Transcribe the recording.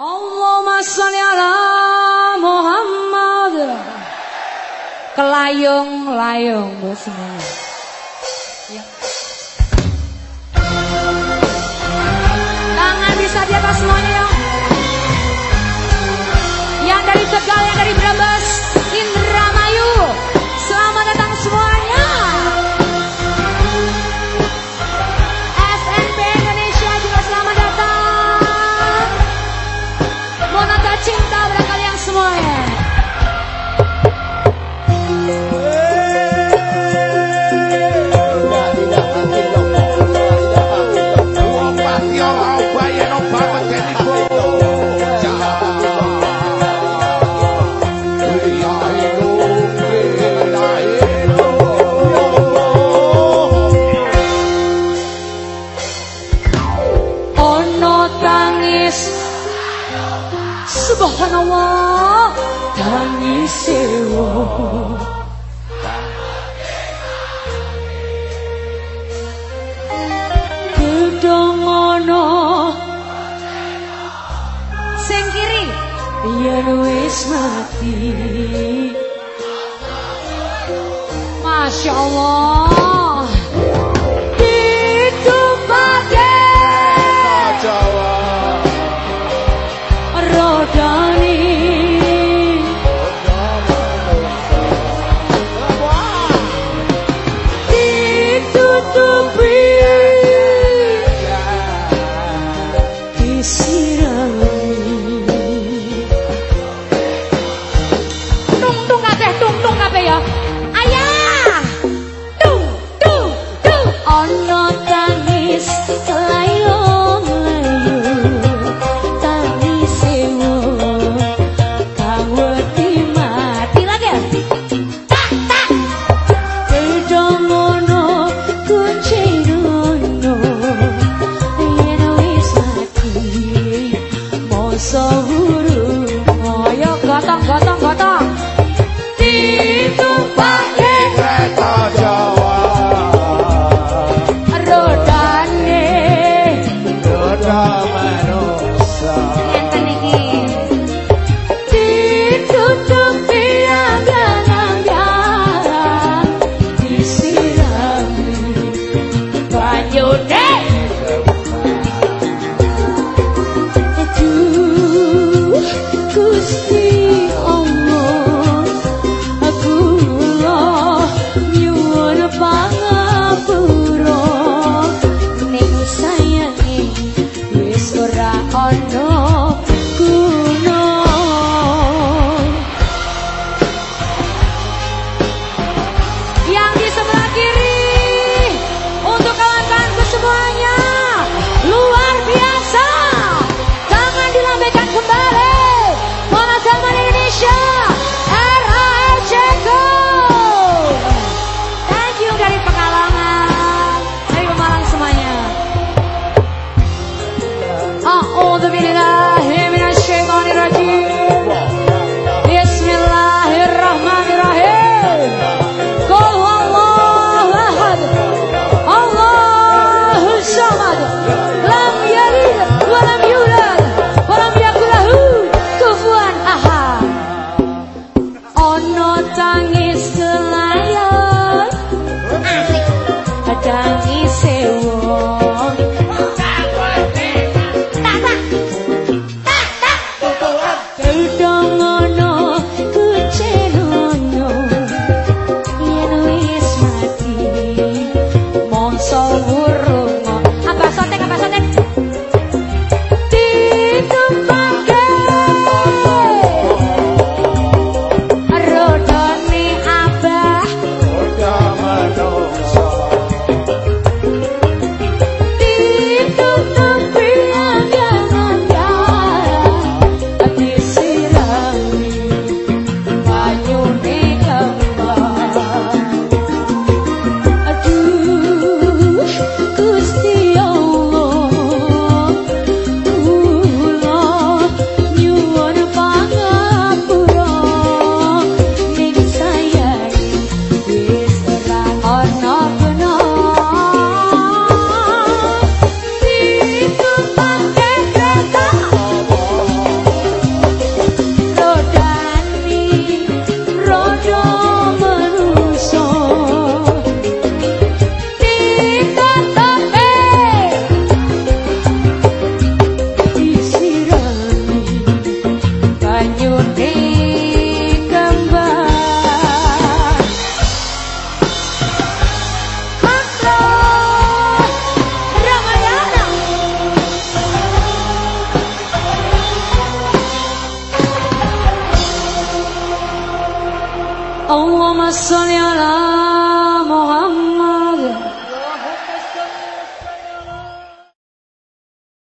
Allahumma salli ala Muhammad. Kelayung-layung bos. Why you no power with any go? sing kiri. Yen wis mati. Masya Allah. Allahumma sholli ala